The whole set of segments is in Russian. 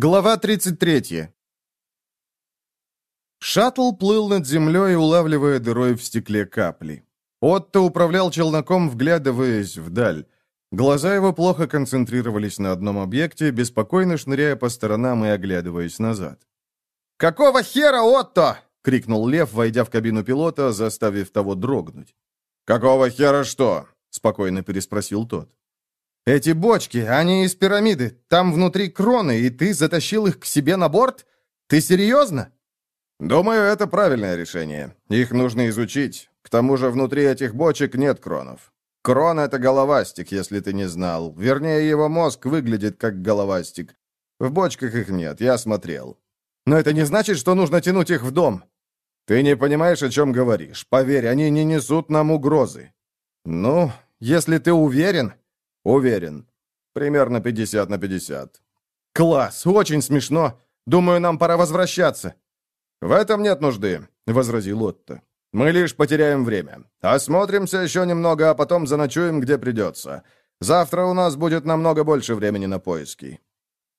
Глава 33. Шаттл плыл над землей, улавливая дырой в стекле капли. Отто управлял челноком, вглядываясь вдаль. Глаза его плохо концентрировались на одном объекте, беспокойно шныряя по сторонам и оглядываясь назад. «Какого хера, Отто?» — крикнул Лев, войдя в кабину пилота, заставив того дрогнуть. «Какого хера что?» — спокойно переспросил тот. «Эти бочки, они из пирамиды. Там внутри кроны, и ты затащил их к себе на борт? Ты серьезно?» «Думаю, это правильное решение. Их нужно изучить. К тому же внутри этих бочек нет кронов. Крон — это головастик, если ты не знал. Вернее, его мозг выглядит как головастик. В бочках их нет, я смотрел. Но это не значит, что нужно тянуть их в дом. Ты не понимаешь, о чем говоришь. Поверь, они не несут нам угрозы. Ну, если ты уверен... Уверен. Примерно 50 на 50. Класс, очень смешно. Думаю, нам пора возвращаться. В этом нет нужды, возразил Отто. Мы лишь потеряем время. Осмотримся еще немного, а потом заночуем, где придется. Завтра у нас будет намного больше времени на поиски.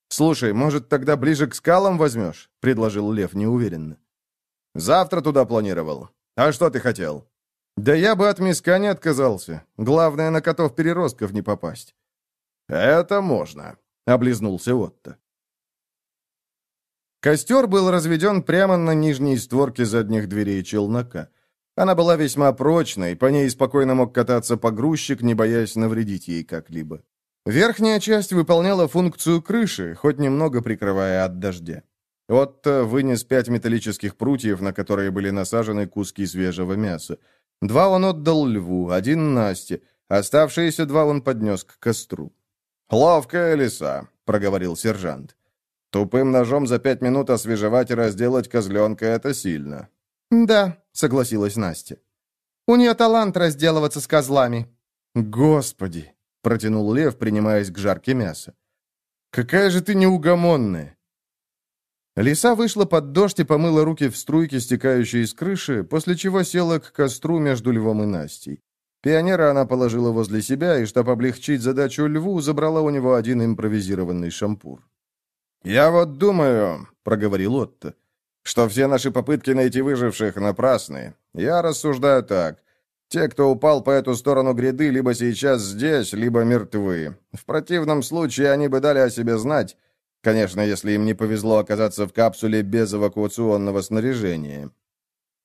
«Слушай, может, тогда ближе к скалам возьмешь?» — предложил Лев неуверенно. «Завтра туда планировал. А что ты хотел?» «Да я бы от миска не отказался. Главное, на котов-переростков не попасть». «Это можно», — облизнулся Отто. Костер был разведен прямо на нижней створке задних дверей челнока. Она была весьма прочной, по ней спокойно мог кататься погрузчик, не боясь навредить ей как-либо. Верхняя часть выполняла функцию крыши, хоть немного прикрывая от дождя. Отто вынес пять металлических прутьев, на которые были насажены куски свежего мяса. Два он отдал льву, один Насте. Оставшиеся два он поднес к костру. «Ловкая лиса», — проговорил сержант. «Тупым ножом за пять минут освежевать и разделать козленка — это сильно». «Да», — согласилась Настя. «У нее талант разделываться с козлами». «Господи!» — протянул Лев, принимаясь к жарке мяса. «Какая же ты неугомонная!» Лиса вышла под дождь и помыла руки в струйке, стекающей из крыши, после чего села к костру между львом и Настей. Пионера она положила возле себя, и, чтобы облегчить задачу льву, забрала у него один импровизированный шампур. «Я вот думаю», — проговорил Отто, — «что все наши попытки найти выживших напрасны. Я рассуждаю так. Те, кто упал по эту сторону гряды, либо сейчас здесь, либо мертвы. В противном случае они бы дали о себе знать, Конечно, если им не повезло оказаться в капсуле без эвакуационного снаряжения.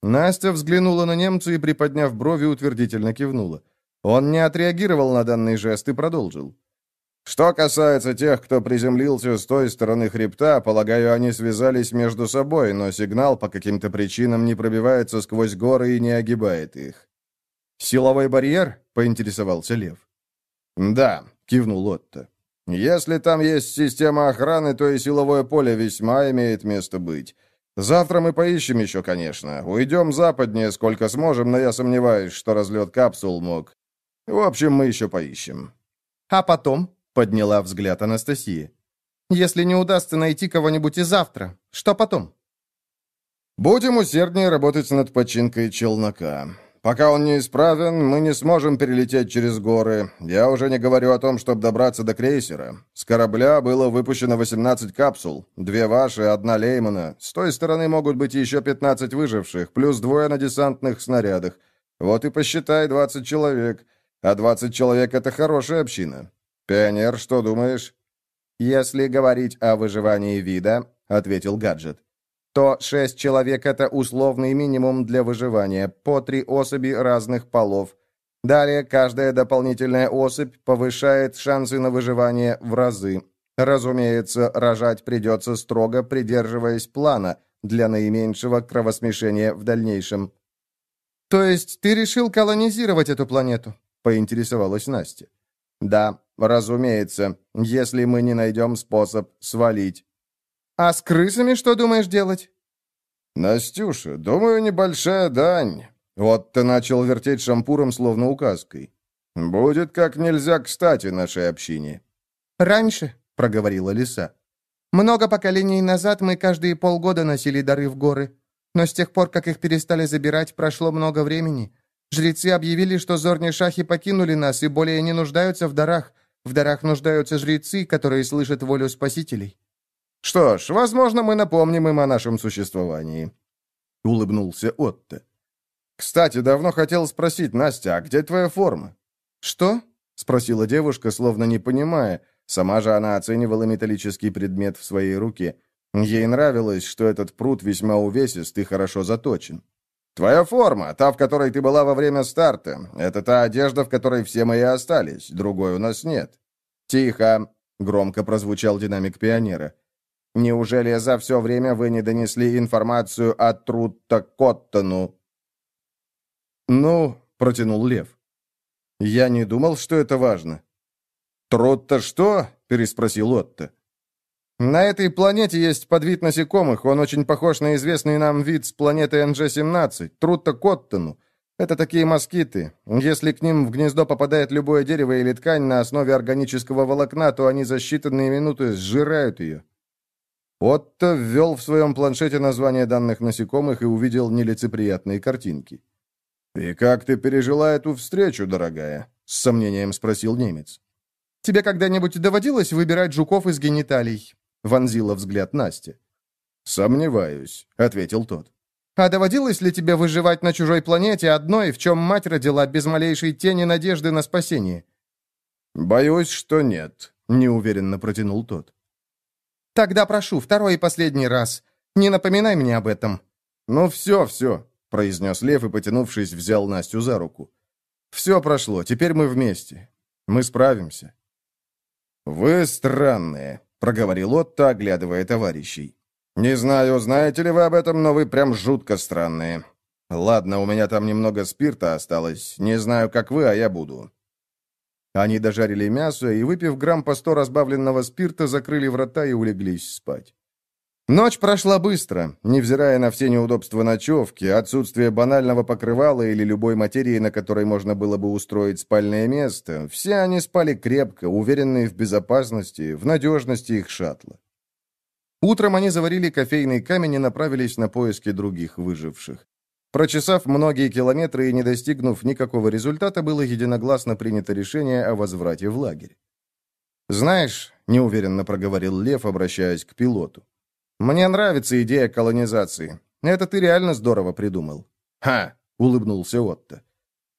Настя взглянула на немца и, приподняв брови, утвердительно кивнула. Он не отреагировал на данный жест и продолжил. «Что касается тех, кто приземлился с той стороны хребта, полагаю, они связались между собой, но сигнал по каким-то причинам не пробивается сквозь горы и не огибает их». «Силовой барьер?» — поинтересовался Лев. «Да», — кивнул Отто. Если там есть система охраны, то и силовое поле весьма имеет место быть. Завтра мы поищем еще, конечно. Уйдем западнее, сколько сможем, но я сомневаюсь, что разлет капсул мог. В общем, мы еще поищем». «А потом?» — подняла взгляд Анастасия. «Если не удастся найти кого-нибудь и завтра, что потом?» «Будем усерднее работать над починкой челнока. Пока он неисправен, мы не сможем перелететь через горы. Я уже не говорю о том, чтобы добраться до крейсера. С корабля было выпущено 18 капсул. Две ваши, одна Леймана. С той стороны могут быть еще 15 выживших, плюс двое на десантных снарядах. Вот и посчитай 20 человек. А 20 человек — это хорошая община. Пионер, что думаешь? «Если говорить о выживании вида», — ответил гаджет, то шесть человек – это условный минимум для выживания, по три особи разных полов. Далее, каждая дополнительная особь повышает шансы на выживание в разы. Разумеется, рожать придется строго придерживаясь плана для наименьшего кровосмешения в дальнейшем. «То есть ты решил колонизировать эту планету?» – поинтересовалась Настя. «Да, разумеется, если мы не найдем способ свалить». «А с крысами что думаешь делать?» «Настюша, думаю, небольшая дань». Вот ты начал вертеть шампуром, словно указкой. «Будет как нельзя кстати нашей общине». «Раньше», — проговорила лиса. «Много поколений назад мы каждые полгода носили дары в горы. Но с тех пор, как их перестали забирать, прошло много времени. Жрецы объявили, что зорни шахи покинули нас и более не нуждаются в дарах. В дарах нуждаются жрецы, которые слышат волю спасителей». Что ж, возможно, мы напомним им о нашем существовании. Улыбнулся Отто. Кстати, давно хотел спросить, Настя, а где твоя форма? Что? Спросила девушка, словно не понимая. Сама же она оценивала металлический предмет в своей руке. Ей нравилось, что этот пруд весьма увесист и хорошо заточен. «Твоя форма, та, в которой ты была во время старта, это та одежда, в которой все мои остались, другой у нас нет». «Тихо!» — громко прозвучал динамик пионера. «Неужели за все время вы не донесли информацию о Трутта Коттону?» «Ну», — протянул Лев. «Я не думал, что это важно». «Трутта что?» — переспросил Отто. На этой планете есть подвид насекомых, он очень похож на известный нам вид с планеты НЖ-17, Трутта Коттону. Это такие москиты. Если к ним в гнездо попадает любое дерево или ткань на основе органического волокна, то они за считанные минуты сжирают ее. Отто ввел в своем планшете название данных насекомых и увидел нелицеприятные картинки. «И как ты пережила эту встречу, дорогая?» — с сомнением спросил немец. «Тебе когда-нибудь доводилось выбирать жуков из гениталий?» вонзила взгляд Настя. «Сомневаюсь», — ответил тот. «А доводилось ли тебе выживать на чужой планете одной, в чем мать родила без малейшей тени надежды на спасение?» «Боюсь, что нет», — неуверенно протянул тот. «Тогда прошу, второй и последний раз. Не напоминай мне об этом». «Ну все, все», — произнес Лев и, потянувшись, взял Настю за руку. «Все прошло, теперь мы вместе. Мы справимся». «Вы странные», проговорил Отто, оглядывая товарищей. «Не знаю, знаете ли вы об этом, но вы прям жутко странные. Ладно, у меня там немного спирта осталось. Не знаю, как вы, а я буду». Они дожарили мясо и, выпив грамм по сто разбавленного спирта, закрыли врата и улеглись спать. Ночь прошла быстро, невзирая на все неудобства ночевки, отсутствие банального покрывала или любой материи, на которой можно было бы устроить спальное место. Все они спали крепко, уверенные в безопасности, в надежности их шаттла. Утром они заварили кофейный камень и направились на поиски других выживших. Прочесав многие километры и не достигнув никакого результата, было единогласно принято решение о возврате в лагерь. «Знаешь», — неуверенно проговорил Лев, обращаясь к пилоту, мне нравится идея колонизации. Это ты реально здорово придумал». «Ха!» — улыбнулся Отто.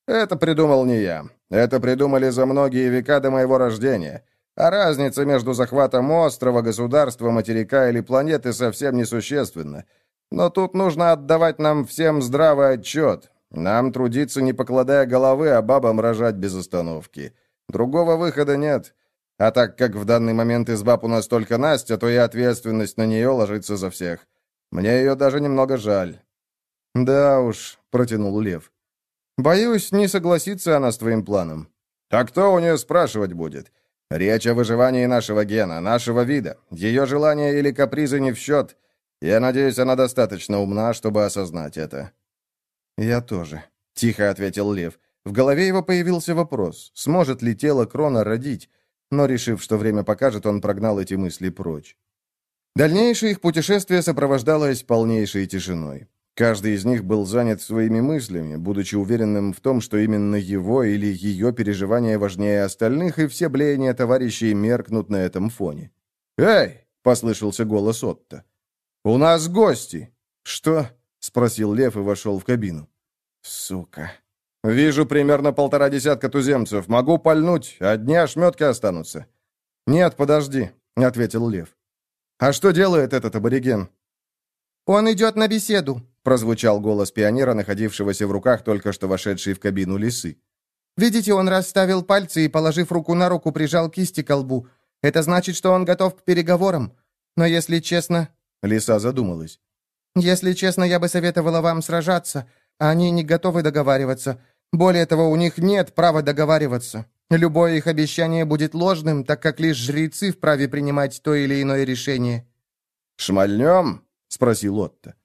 «Это придумал не я. Это придумали за многие века до моего рождения. А разница между захватом острова, государства, материка или планеты совсем несущественна. Но тут нужно отдавать нам всем здравый отчет. Нам трудиться, не покладая головы, а бабам рожать без остановки. Другого выхода нет. А так как в данный момент из баб у нас только Настя, то и ответственность на нее ложится за всех. Мне ее даже немного жаль». «Да уж», — протянул Лев. «Боюсь, не согласится она с твоим планом». «А кто у нее спрашивать будет? Речь о выживании нашего гена, нашего вида. Ее желания или капризы не в счет. Я надеюсь, она достаточно умна, чтобы осознать это». «Я тоже», — тихо ответил Лев. В голове его появился вопрос, сможет ли тело Крона родить, но, решив, что время покажет, он прогнал эти мысли прочь. Дальнейшее их путешествие сопровождалось полнейшей тишиной. Каждый из них был занят своими мыслями, будучи уверенным в том, что именно его или ее переживания важнее остальных, и все блеяния товарищей меркнут на этом фоне. «Эй!» — послышался голос Отто. «У нас гости!» «Что?» — спросил Лев и вошел в кабину. «Сука!» «Вижу примерно полтора десятка туземцев. Могу пальнуть, одни ошметки останутся». «Нет, подожди», — ответил Лев. «А что делает этот абориген?» «Он идет на беседу», — прозвучал голос пионера, находившегося в руках только что вошедшей в кабину лисы. «Видите, он расставил пальцы и, положив руку на руку, прижал кисти к лбу. Это значит, что он готов к переговорам. Но если честно...» Лиса задумалась. «Если честно, я бы советовала вам сражаться. Они не готовы договариваться. Более того, у них нет права договариваться. Любое их обещание будет ложным, так как лишь жрецы вправе принимать то или иное решение». «Шмальнем?» — спросил Отто.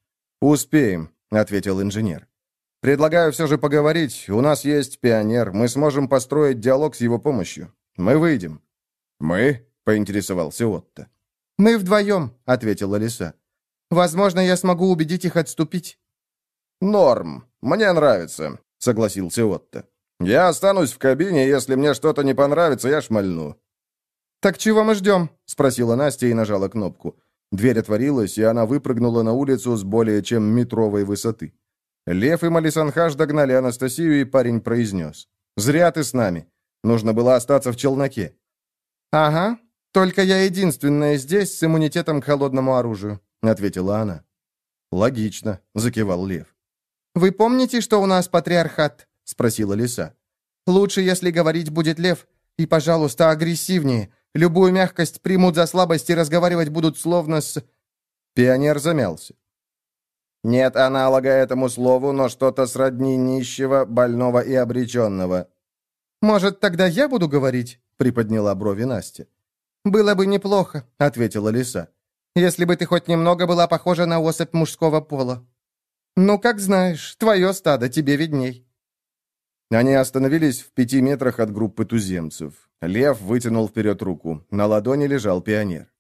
«Успеем», — ответил инженер. «Предлагаю все же поговорить. У нас есть пионер. Мы сможем построить диалог с его помощью. Мы выйдем». «Мы?» — поинтересовался Отто. «Мы вдвоем», — ответила Лиса. «Возможно, я смогу убедить их отступить». «Норм. Мне нравится согласился Отто. «Я останусь в кабине, если мне что-то не понравится, я шмальну». «Так чего мы ждем?» — спросила Настя и нажала кнопку. Дверь отворилась, и она выпрыгнула на улицу с более чем метровой высоты. Лев и Малисанхаш догнали Анастасию, и парень произнес. «Зря ты с нами. Нужно было остаться в челноке». «Ага, только я единственная здесь с иммунитетом к холодному оружию», — ответила она. «Логично», — закивал Лев. «Вы помните, что у нас патриархат?» — спросила лиса. «Лучше, если говорить будет Лев. И, пожалуйста, агрессивнее. Любую мягкость примут за слабость и разговаривать будут словно с...» Пионер замялся. «Нет аналога этому слову, но что-то сродни нищего, больного и обреченного». «Может, тогда я буду говорить?» — приподняла брови Настя. «Было бы неплохо», — ответила лиса. «Если бы ты хоть немного была похожа на особь мужского пола». «Ну, как знаешь, твое стадо, тебе видней». Они остановились в пяти метрах от группы туземцев. Лев вытянул вперед руку. На ладони лежал пионер.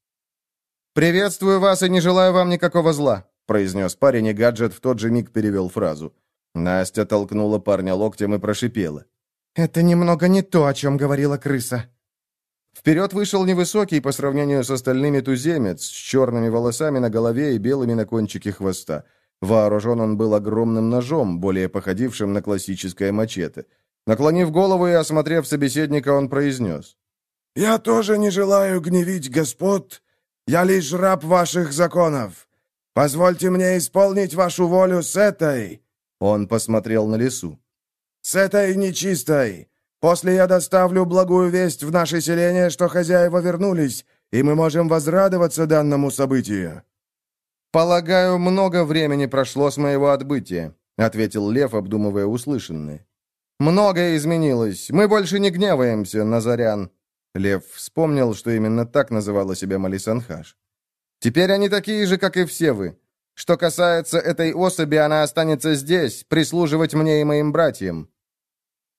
«Приветствую вас и не желаю вам никакого зла», произнес парень, и гаджет в тот же миг перевел фразу. Настя толкнула парня локтем и прошипела. «Это немного не то, о чем говорила крыса». Вперед вышел невысокий по сравнению с остальными туземец, с черными волосами на голове и белыми на кончике хвоста. Вооружен он был огромным ножом, более походившим на классическое мачете. Наклонив голову и осмотрев собеседника, он произнес. «Я тоже не желаю гневить господ. Я лишь раб ваших законов. Позвольте мне исполнить вашу волю с этой...» Он посмотрел на лесу. «С этой нечистой. После я доставлю благую весть в наше селение, что хозяева вернулись, и мы можем возрадоваться данному событию». «Полагаю, много времени прошло с моего отбытия», — ответил Лев, обдумывая услышанное. «Многое изменилось. Мы больше не гневаемся, Назарян». Лев вспомнил, что именно так называла себя Малисанхаш. «Теперь они такие же, как и все вы. Что касается этой особи, она останется здесь, прислуживать мне и моим братьям».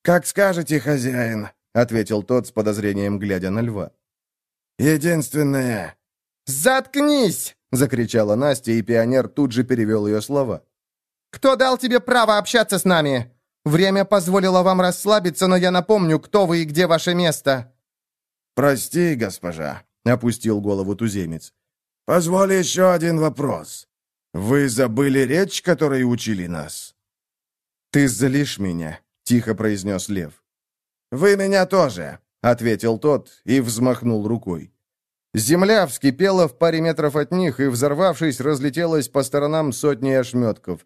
«Как скажете, хозяин», — ответил тот с подозрением, глядя на льва. «Единственное...» «Заткнись!» — закричала Настя, и пионер тут же перевел ее слова. «Кто дал тебе право общаться с нами? Время позволило вам расслабиться, но я напомню, кто вы и где ваше место». «Прости, госпожа», — опустил голову туземец. «Позволь еще один вопрос. Вы забыли речь, которой учили нас?» «Ты залишь меня», — тихо произнес лев. «Вы меня тоже», — ответил тот и взмахнул рукой. Земля вскипела в паре метров от них и, взорвавшись, разлетелась по сторонам сотни ошметков.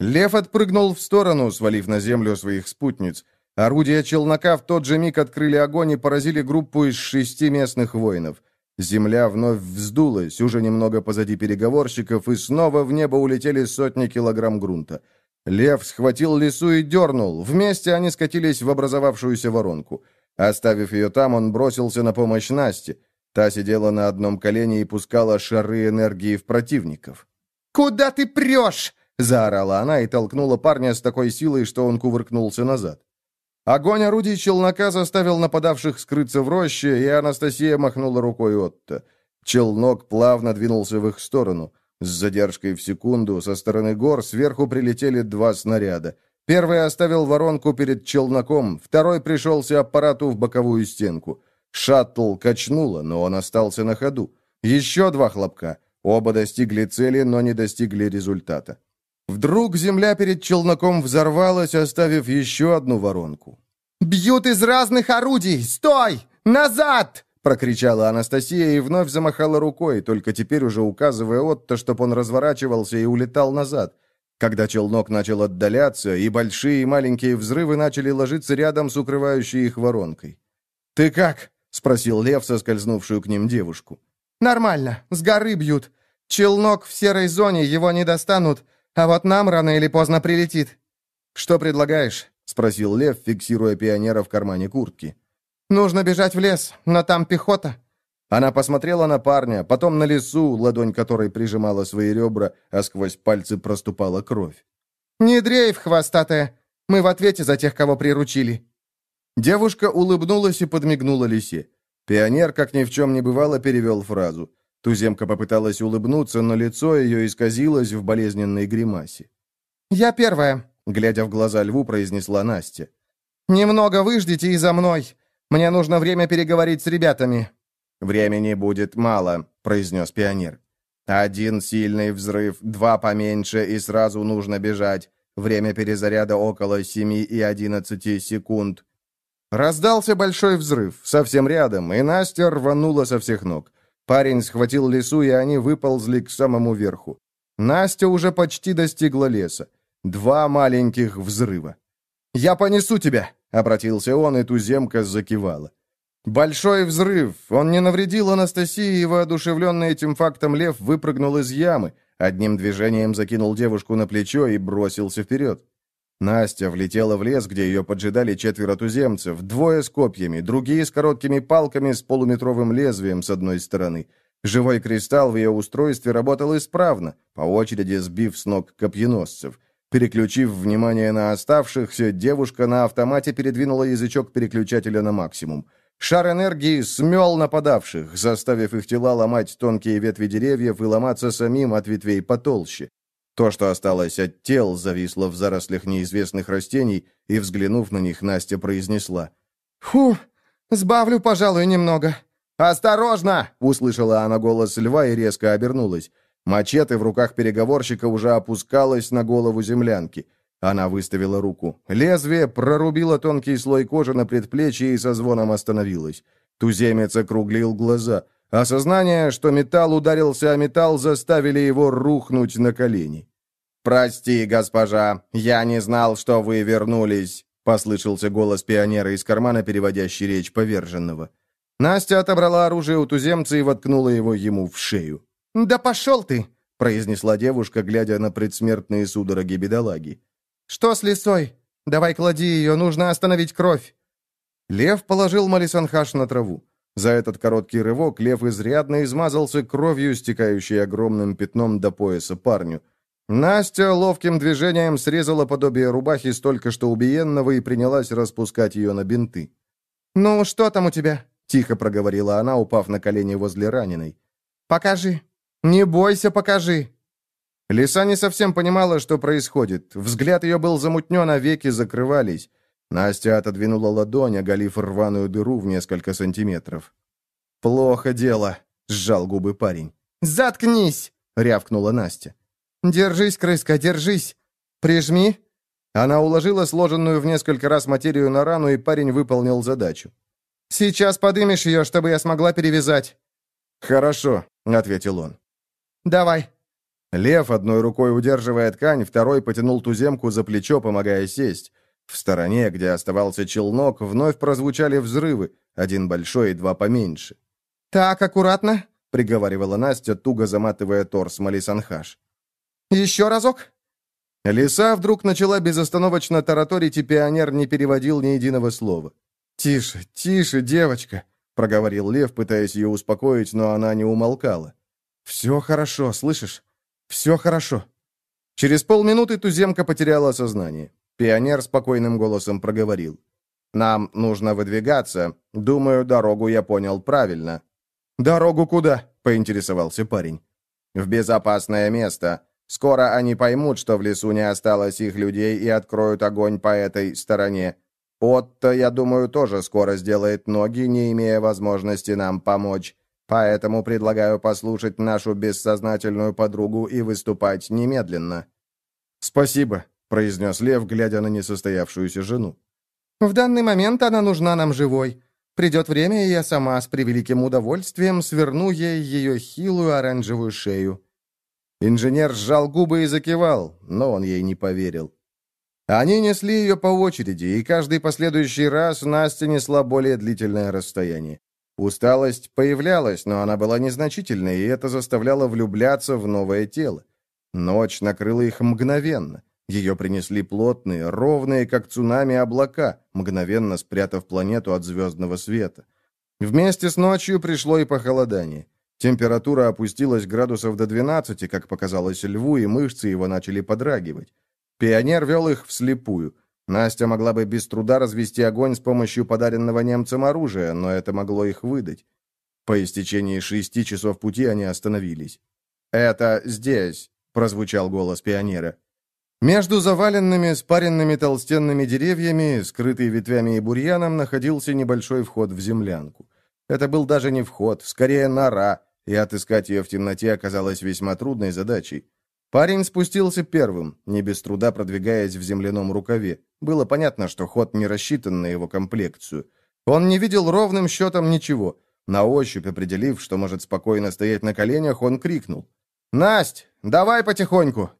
Лев отпрыгнул в сторону, свалив на землю своих спутниц. Орудия челнока в тот же миг открыли огонь и поразили группу из шести местных воинов. Земля вновь вздулась, уже немного позади переговорщиков, и снова в небо улетели сотни килограмм грунта. Лев схватил лесу и дернул. Вместе они скатились в образовавшуюся воронку. Оставив ее там, он бросился на помощь Насте. Та сидела на одном колене и пускала шары энергии в противников. «Куда ты прешь?» — заорала она и толкнула парня с такой силой, что он кувыркнулся назад. Огонь орудий челнока заставил нападавших скрыться в роще, и Анастасия махнула рукой Отто. Челнок плавно двинулся в их сторону. С задержкой в секунду со стороны гор сверху прилетели два снаряда. Первый оставил воронку перед челноком, второй пришелся аппарату в боковую стенку. Шаттл качнуло, но он остался на ходу. Еще два хлопка. Оба достигли цели, но не достигли результата. Вдруг земля перед челноком взорвалась, оставив еще одну воронку. «Бьют из разных орудий! Стой! Назад!» Прокричала Анастасия и вновь замахала рукой, только теперь уже указывая Отто, чтобы он разворачивался и улетал назад. Когда челнок начал отдаляться, и большие и маленькие взрывы начали ложиться рядом с укрывающей их воронкой. «Ты как?» — спросил Лев, соскользнувшую к ним девушку. «Нормально. С горы бьют. Челнок в серой зоне, его не достанут, а вот нам рано или поздно прилетит». «Что предлагаешь?» — спросил Лев, фиксируя пионера в кармане куртки. «Нужно бежать в лес, но там пехота». Она посмотрела на парня, потом на лесу, ладонь которой прижимала свои ребра, а сквозь пальцы проступала кровь. «Не дрейф, хвостатая. Мы в ответе за тех, кого приручили». Девушка улыбнулась и подмигнула лисе. Пионер, как ни в чем не бывало, перевел фразу. Туземка попыталась улыбнуться, но лицо ее исказилось в болезненной гримасе. «Я первая», — глядя в глаза льву, произнесла Настя. «Немного выждите и за мной. Мне нужно время переговорить с ребятами». «Времени будет мало», — произнес пионер. Один сильный взрыв, два поменьше, и сразу нужно бежать. Время перезаряда около 7 и 11 секунд. Раздался большой взрыв, совсем рядом, и Настя рванула со всех ног. Парень схватил лесу, и они выползли к самому верху. Настя уже почти достигла леса. Два маленьких взрыва. «Я понесу тебя!» — обратился он, и туземка закивала. Большой взрыв. Он не навредил Анастасии, и воодушевленный этим фактом лев выпрыгнул из ямы, одним движением закинул девушку на плечо и бросился вперед. Настя влетела в лес, где ее поджидали четверо туземцев, двое с копьями, другие с короткими палками с полуметровым лезвием с одной стороны. Живой кристалл в ее устройстве работал исправно, по очереди сбив с ног копьеносцев. Переключив внимание на оставшихся, девушка на автомате передвинула язычок переключателя на максимум. Шар энергии смел нападавших, заставив их тела ломать тонкие ветви деревьев и ломаться самим от ветвей потолще. То, что осталось от тел, зависло в зарослях неизвестных растений, и, взглянув на них, Настя произнесла. «Фу, сбавлю, пожалуй, немного». «Осторожно!» — услышала она голос льва и резко обернулась. Мачете в руках переговорщика уже опускалось на голову землянки. Она выставила руку. Лезвие прорубило тонкий слой кожи на предплечье и со звоном остановилось. Туземец округлил глаза. Осознание, что металл ударился о металл, заставили его рухнуть на колени. «Прости, госпожа, я не знал, что вы вернулись», — послышался голос пионера из кармана, переводящий речь поверженного. Настя отобрала оружие у туземца и воткнула его ему в шею. «Да пошел ты!» — произнесла девушка, глядя на предсмертные судороги бедолаги. «Что с лисой? Давай клади ее, нужно остановить кровь!» Лев положил Малисанхаш на траву. За этот короткий рывок лев изрядно измазался кровью, стекающей огромным пятном до пояса парню. Настя ловким движением срезала подобие рубахи столько что убиенного и принялась распускать ее на бинты. «Ну, что там у тебя?» — тихо проговорила она, упав на колени возле раненой. «Покажи. Не бойся, покажи». Лиса не совсем понимала, что происходит. Взгляд ее был замутнен, а веки закрывались. Настя отодвинула ладонь, оголив рваную дыру в несколько сантиметров. «Плохо дело», — сжал губы парень. «Заткнись!» — рявкнула Настя. «Держись, крыска, держись! Прижми!» Она уложила сложенную в несколько раз материю на рану, и парень выполнил задачу. «Сейчас подымешь ее, чтобы я смогла перевязать». «Хорошо», — ответил он. «Давай». Лев, одной рукой удерживая ткань, второй потянул туземку за плечо, помогая сесть. В стороне, где оставался челнок, вновь прозвучали взрывы, один большой и два поменьше. «Так, аккуратно», — приговаривала Настя, туго заматывая торс Малисанхаш. «Еще разок?» Лиса вдруг начала безостановочно тараторить, и пионер не переводил ни единого слова. «Тише, тише, девочка», — проговорил Лев, пытаясь ее успокоить, но она не умолкала. «Все хорошо, слышишь? Все хорошо». Через полминуты туземка потеряла сознание. Пионер спокойным голосом проговорил. «Нам нужно выдвигаться. Думаю, дорогу я понял правильно». «Дорогу куда?» — поинтересовался парень. «В безопасное место. Скоро они поймут, что в лесу не осталось их людей и откроют огонь по этой стороне. Отто, я думаю, тоже скоро сделает ноги, не имея возможности нам помочь. Поэтому предлагаю послушать нашу бессознательную подругу и выступать немедленно». «Спасибо», произнес Лев, глядя на несостоявшуюся жену. «В данный момент она нужна нам живой. Придет время, и я сама с превеликим удовольствием сверну ей ее хилую оранжевую шею». Инженер сжал губы и закивал, но он ей не поверил. Они несли ее по очереди, и каждый последующий раз Настя несла более длительное расстояние. Усталость появлялась, но она была незначительной, и это заставляло влюбляться в новое тело. Ночь накрыла их мгновенно. Ее принесли плотные, ровные, как цунами, облака, мгновенно спрятав планету от звездного света. Вместе с ночью пришло и похолодание. Температура опустилась градусов до 12, как показалось льву, и мышцы его начали подрагивать. Пионер вел их вслепую. Настя могла бы без труда развести огонь с помощью подаренного немцам оружия, но это могло их выдать. По истечении шести часов пути они остановились. «Это здесь», — прозвучал голос пионера. Между заваленными, спаренными толстенными деревьями, скрытый ветвями и бурьяном, находился небольшой вход в землянку. Это был даже не вход, скорее нора, и отыскать ее в темноте оказалось весьма трудной задачей. Парень спустился первым, не без труда продвигаясь в земляном рукаве. Было понятно, что ход не рассчитан на его комплекцию. Он не видел ровным счетом ничего. На ощупь, определив, что может спокойно стоять на коленях, он крикнул. «Насть, давай потихоньку!»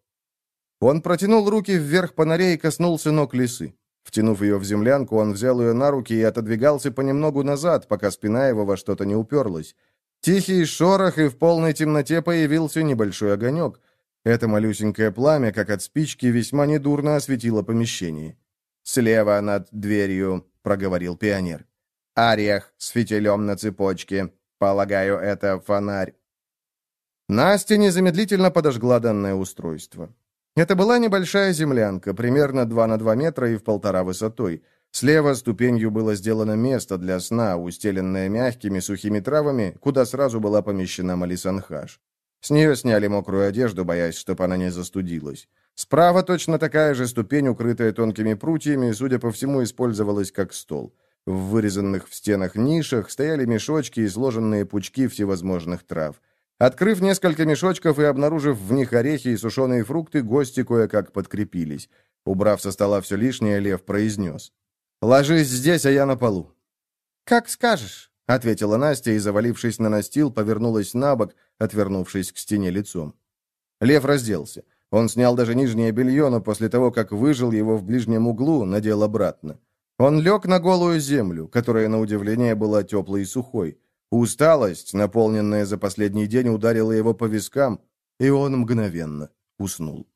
Он протянул руки вверх по норе и коснулся ног лисы. Втянув ее в землянку, он взял ее на руки и отодвигался понемногу назад, пока спина его во что-то не уперлась. Тихий шорох, и в полной темноте появился небольшой огонек. Это малюсенькое пламя, как от спички, весьма недурно осветило помещение. «Слева над дверью», — проговорил пионер. «Ариях с фитилем на цепочке. Полагаю, это фонарь». Настя незамедлительно подожгла данное устройство. Это была небольшая землянка, примерно 2 на 2 метра и в полтора высотой. Слева ступенью было сделано место для сна, устеленное мягкими сухими травами, куда сразу была помещена Малисанхаш. С нее сняли мокрую одежду, боясь, чтобы она не застудилась. Справа точно такая же ступень, укрытая тонкими прутьями, судя по всему, использовалась как стол. В вырезанных в стенах нишах стояли мешочки и сложенные пучки всевозможных трав. Открыв несколько мешочков и обнаружив в них орехи и сушеные фрукты, гости кое-как подкрепились. Убрав со стола все лишнее, Лев произнес. «Ложись здесь, а я на полу». «Как скажешь», — ответила Настя и, завалившись на настил, повернулась на бок, отвернувшись к стене лицом. Лев разделся. Он снял даже нижнее белье, но после того, как выжил его в ближнем углу, надел обратно. Он лег на голую землю, которая, на удивление, была теплой и сухой. Усталость, наполненная за последний день, ударила его по вискам, и он мгновенно уснул.